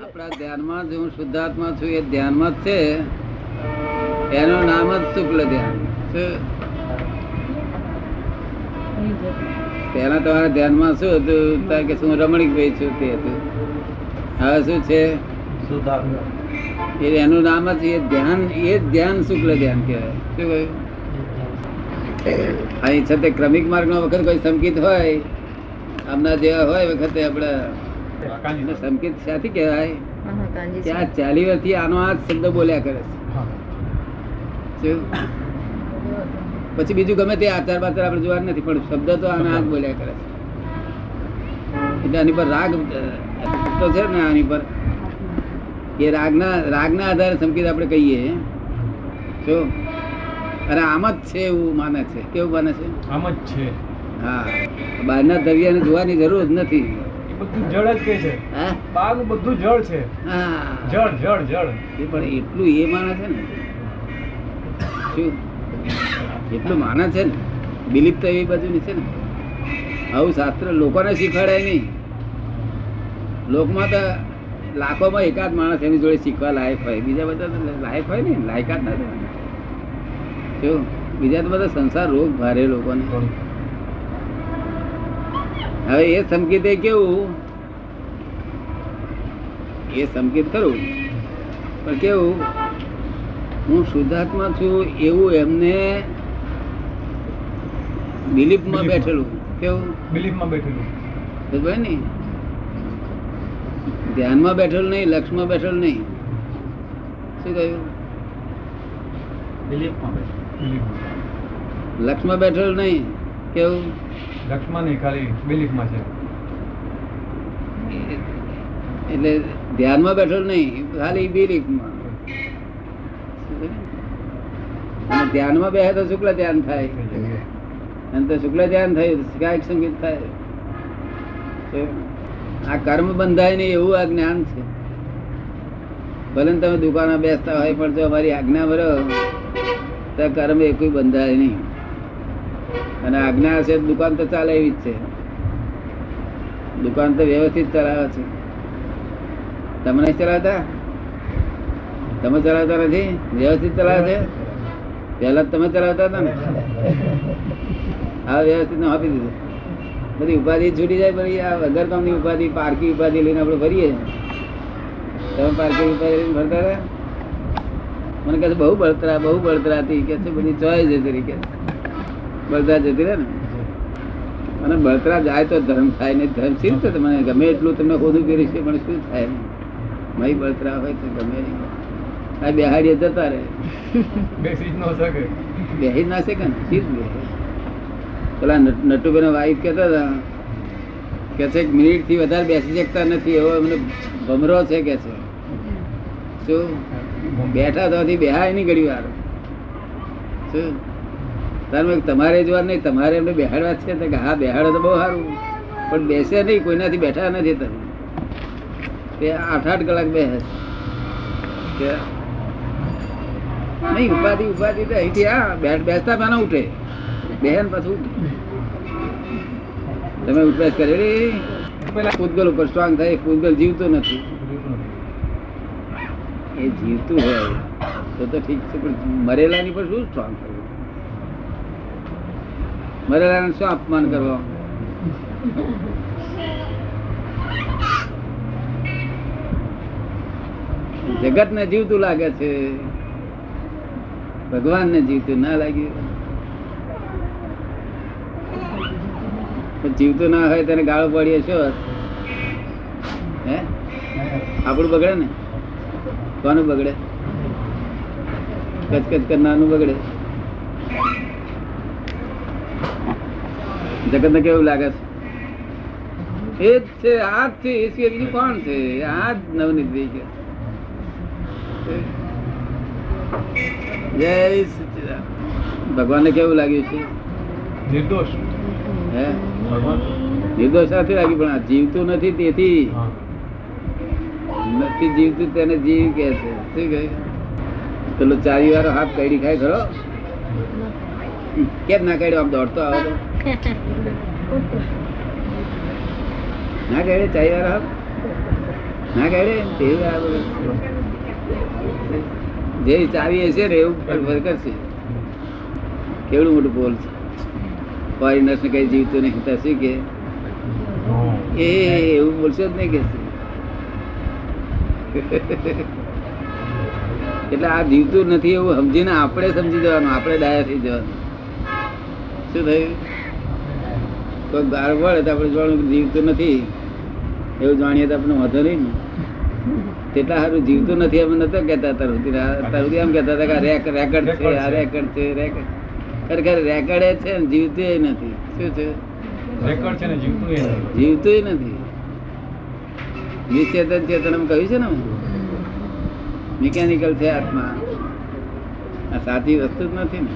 આપણા ધ્યાનમાં જ હું શુદ્ધાત્મા છું એ ધ્યાનમાં જ છે. એનું નામ જ શુક્લ ધ્યાન? પહેલા તમારા ધ્યાનમાં શું હતું? કે શું રમણીકભાઈ છું તે હતું? હવે શું છે? એ એનું નામ જ એ ધ્યાન એ ધ્યાન શુક્લ ધ્યાન કહેવાય. શું કહ્યું? અહીં છતાં ક્રમિક માર્ગનો વખત કોઈ સંકિત હોય? આમના જેવા હોય વખતે આપણે સંકેત ક્યાંથી કહેવાય. ત્યાં ચાલી વર્ષથી આનો આ શબ્દ બોલ્યા કરે છે. પછી બીજું ગમે તે આચાર બાચાર આપણે જોવા નથી પણ શબ્દ તો આના આ બોલ્યા કરે છે. એટલે આની પર રાગ તો છે ને આની પર. એ રાગના રાગના આધારે સંકેત આપણે કહીએ. જો? અરે આમ જ છે એવું માને છે. કેવું માને છે? આમ જ છે. હા. બહારના દરિયાને જોવાની જરૂર જ નથી. બધું જળ જ કે છે. હા? બધું જળ છે. જળ જળ જળ. એ પણ એટલું એ માને છે ને. શું? એટલું માને છે ને. બિલીફ તો એવી બાજુની છે ને. આવું શાસ્ત્ર લોકોને શીખવાડાય નહીં. લોકમાં તો લાખોમાં એકાદ માણસ એની જોડે શીખવા લાયક હોય. બીજા બધા લાયક હોય ને લાયકાત ના શું? બીજા તો બધા સંસાર રોગ ભારે લોકોને. હવે એ સંકેત એ કેવું? એ સંકેત ખરું. પણ કેવું? હું શુદ્ધાત્મા છું એવું એમને બિલીફમાં બેઠેલું. કેવું? બિલીફમાં બેઠેલું. સમજાય ને? ધ્યાનમાં બેઠેલું નહીં લક્ષમાં બેઠેલું નહીં. શું કહ્યું? બિલીફમાં. લક્ષમાં બેઠેલું નહીં. કેવું? લક્ષ્મણ ખાલી બિલીફમાં છે. એટલે ધ્યાનમાં બેઠો નહીં, ખાલી બિલીફમાં. ધ્યાનમાં બેસે તો શુક્લ ધ્યાન થાય. અને તો શુક્લ ધ્યાન થયું કાયક સંગીત થાય. આ કર્મ બંધાય નહીં એવું આ જ્ઞાન છે. ભલે તમે દુકાને બેસતા હોય પણ જો અમારી આજ્ઞા ભરો તો કર્મ એ કોઈ બંધાય નહીં. અને આજ્ઞા હશે દુકાન તો ચાલે એવી જ છે. દુકાન તો વ્યવસ્થિત ચલાવે છે. તમે નહીં ચલાવતા? તમે ચલાવતા નથી? વ્યવસ્થિત ચલાવે છે? પહેલા તમે ચલાવતા હતા ને? હા, વ્યવસ્થિત આપી દીધું. બધી ઉપાધિ છૂટી જાય પછી આ વગર કામની ઉપાધિ, પારકી ઉપાધિ લઈને આપણે ભરીએ તમે પારકી ઉપાધિ લઈને ભરતા હતા? મને કહે બહુ બળતરા બહુ બળતરા હતી કે છે, બધી ચોય જતી તરીકે. બળતરા જતી રહે ને? અને બળતરા જાય તો ધર્મ થાય ને ધર્મ શી રીતે મને ગમે એટલું તમને ખોદું કર્યું છે પણ શું થાય મય બળતરા હોય તો ગમે નહીં. આ બેહાડીએ જતા રહે. બેસી ન નો શકે. બેસી ના શકે ને? શી જ પેલા નટ- નટુભાઈના વાઈફ કહેતા હતા કે છે મિનિટથી વધારે બેસી શકતા નથી. એવો એમને ભમરો છે કે છે. શું? બેઠા તો બેહાય નહીં ઘડી વાર શું? તાર તમારે જોવા નહીં, તમારે એમને બેહાડવા છે તો કે હા, બેહાડો તો બહુ સારું. પણ બેસે નહીં, કોઈનાથી બેઠા નથી તમે. તે આઠ આઠ કલાક બેસે. નહીં, ઉપાધિ ઉપાધિ તો અહીંથી આ બેઠ બેસતા પહેલા ઉઠે. બેહન પાછું ઉઠે. તમે ઉપવાસ કરેલી પેલા પૂતગલ ઉપર સ્ટ્રોંગ થાય પૂતગલ જીવતો નથી. એ જીવતું હોય, તો તો ઠીક છે, પણ મરેલાની પર શું સ્ટ્રોંગ કરવું મરેલાને શું અપમાન કરવા? જગત ને જીવતું લાગે છે. ભગવાન ને જીવતું ના લાગ્યું જીવતું ના હોય તેને ગાળો પડીએ છો હે? આપણું બગડે ને? કોનું બગડે? કચકચ કરનારનું બગડે? જગત ને કેવું લાગે છે? એ જ છે આ જ છે એ સિવાય બીજું કોણ છે? આ જ નવનીત કે જય સચ્ચિદાનંદ ભગવાનને કેવું લાગ્યું છે? નિર્દોષ. હે? ભગવાન. નિર્દોષ નથી લાગ્યું પણ આ જીવતું નથી તેથી. નથી જીવતું તેને જીવ કે છે. શું કહે? પેલો ચારી વાળો હાથ કઈડી ખાય ખરો. કેમ ના કાઢ્યો? આમ દોડતો આવે તો ના કહે ચાઈ વાર ના કહે જે ચાવી હશે ને એવું વર્કર છે. કેવડું મોટું બોલ છે. ફોરેનર્સ ને કઈ જીવતું નહીં, તો શું કે? એ એવું બોલશો જ નહીં કે એટલે આ જીવતું નથી એવું સમજીને આપણે સમજી જવાનું, આપણે ડાયા થઈ જવાનું. શું થયું? કોઈ ગાર વળે તો આપણે જોવાનું જીવતું નથી. એવું જાણીએ તો આપણે વાંધો નહીં ને. તેટલા સારું જીવતું નથી અમે નતો કહેતા તરફથી તરફથી એમ કહેતા હતા કે રેક- રેકર્ડ છે આ રેકર્ડ છે. રેકર્ડ ખરેખર રેકર્ડ છે ને જીવતું નથી. શું છે? રેકર્ડ છે ને જીવતું. જીવતું નથી. નિશ્ચેતન ચેતન એમ કહ્યું છે ને મિકેનિકલ છે આત્મા. આ સાચી વસ્તુ જ નથી ને.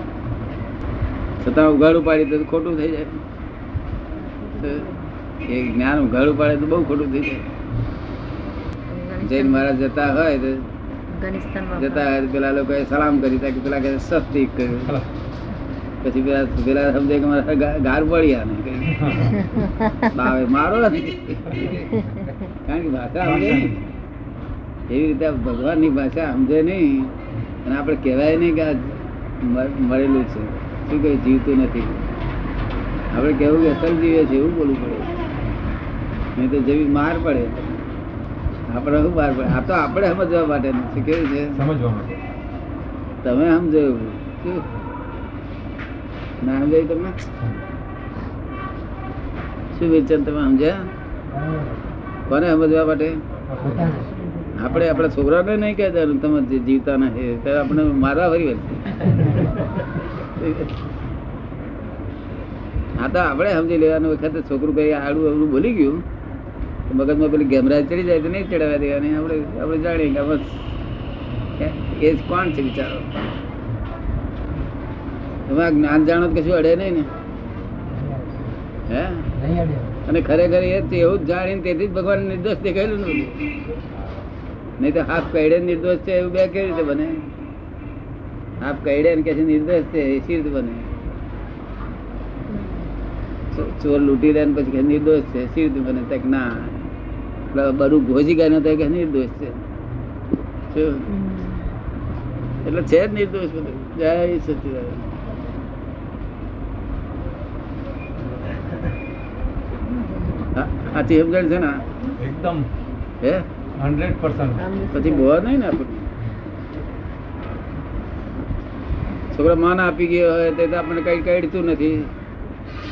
છતાં ઉઘાડું પાડી તો ખોટું થઈ જાય. એ જ્ઞાન ઉઘાડું પાડે તો બહુ ખોટું થઈ જાય. જૈન મહારાજ જતા હોય તો જતા હોય પેલા લોકોએ સલામ કરી તા કે પેલા કે સસ્તી કર્યું પછી પેલા પેલા સમજે કે મારા ગાર પડ્યા ને કઈ. બાવે મારો નથી. કારણ કે ભાષા સમજે નહીં. એવી રીતે ભગવાનની ભાષા સમજે નહીં. અને આપણે કહેવાય નહીં કે આ મરેલું છે. શું કહે જીવતું નથી. આપણે કેવું કે અસલ જીવે છે એવું બોલવું પડે. નહીં તો જેવી માર પડે. આપણે શું માર પડે? આ તો આપણે સમજવા માટે છે કેવું છે? સમજવા માટે. તમે સમજો એવું. શું? ના સમજાય તમને? શું વેચન તમે સમજ્યા? કોને સમજવા માટે? આપણે આપણા છોકરાને નહીં કહેતા તમે જે જીવતા નથી તો આપણે મારવા ફરી વળશે હા તો આપણે સમજી લેવાનું વખતે છોકરું કઈ આડું અવડું બોલી ગયું મગજમાં પેલી ગેમરાજ ચડી જાય તો નહીં ચડાવવા દેવાની. આપણે આપણે જાણીએ કે બસ એ જ કોણ છે બિચારો? તમે આ જ્ઞાન જાણો કશું અડે નહીં ને. હે? અને ખરેખર એ એવું જ જાણીને તેથી જ ભગવાન નિર્દોષ દેખાયેલું નથી નહીં તો હાફ કઈડે નિર્દોષ છે એવું બે કેવી રીતે બને? હાફ કઈડે કે નિર્દોષ છે એ સી રીતે બને? ચોર લૂંટી લે પછી કે નિર્દોષ છે. શી રીતે મને તક ના બરું ભોજી ગયા તો કે નિર્દોષ છે. એટલે છે જ નિર્દોષ બધું. જય સચિદાન સાચી સમજણ છે ને એકદમ. હે? Hundred percent. પછી બહુ નહીં ને આપણને? છોકરા માન આપી ગયો હોય તે આપણને કઈ કઈડતું નથી.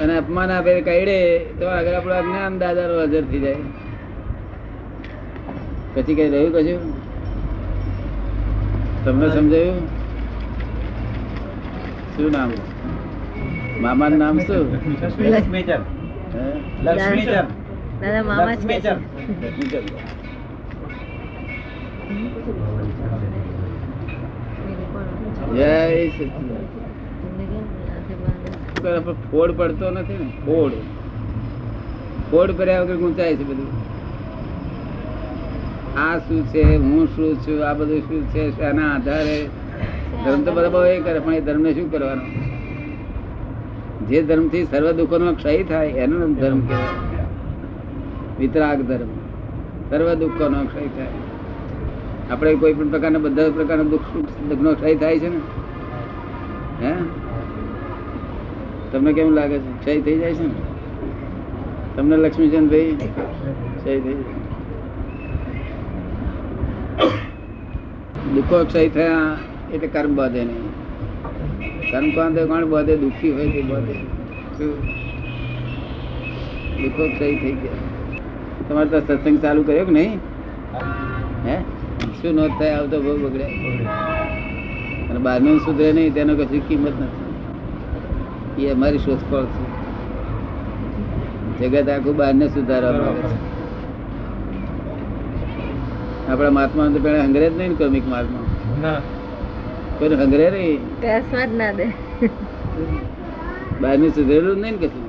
અને અપમાન આપે કઈડે તો આગળ આપણું જ્ઞાન દાદાનો હાજર થઈ જાય. પછી કઈ રહ્યું કશું? તમને સમજાયું? શું નામ? મામાનું નામ શું? લક્ષ્મીચંદ. દાદા મામા. જય સચિદાનંદ પર પણ ફોડ પડતો નથી ને, ફોડ. ફોડ કર્યા વગર ગુંચાય છે બધું. આ શું છે, હું શું છું, આ બધું શું છે, શાના આધારે? ધર્મ તો બધા એ કરે, પણ એ ધર્મને શું કરવાનો? જે ધર્મથી સર્વ દુઃખોનો ક્ષય થાય, એનો ધર્મ કહેવાય. વિતરાગ ધર્મ. સર્વ દુઃખોનો ક્ષય થાય. આપણે કોઈ પણ પ્રકારના, બધા પ્રકારના દુઃખ સુખ દુઃખનો ક્ષય થાય છે ને? હે? તમને કેમ લાગે છે? ક્ષય થઈ જાય છે ને? તમને લક્ષ્મીચંદ ભાઈ? ક્ષય થઈ દુઃખો ક્ષય થયા એટલે કર્મ બાંધે નહીં. કર્મ બાંધે કોણ? બાંધે દુઃખી હોય તે બાંધે? દુઃખો ક્ષય થઈ ગયા. તમારે તો સત્સંગ ચાલુ કર્યો કે નહીં? હે? શું નોંધ થાય? આવતો બહુ બગડે. અને બહારનું સુધરે નહીં, તેનો કશું કિંમત નથી. એ અમારી શોધખોળ છે. જગત આખું બહારને સુધારવા માંગે છે. આપણા મહાત્મા તો પેલા હંગરે જ નહીં ને મહાત્મા. કોઈ હંગરે નહીં? જ ના દે. બહારનું સુધરેલું નહીં ને કશું.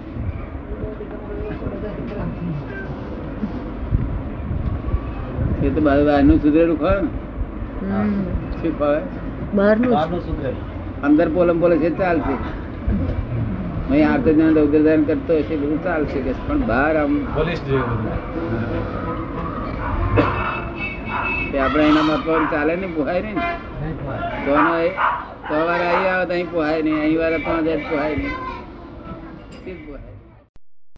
એ તો બહાર બહારનું સુધરેલું ખોય ને. શું ખાવે બહારનું. અંદર પોલમ પોલે છે ચાલશે. અહીં આર્ત જ્ઞાન રૌદ્ર ધ્યાન કરતો હશે બધું ચાલશે કે પણ બહાર આમ પોલીસ તે આપણે એના પણ ચાલે નહીં પોહાય નહીં ને. તો એ- તો વાર અહીં આવે તો અહીં પોહાય નહીં અહીં વાર પાંચ જ પોહાય નહીં. શી પોહાય?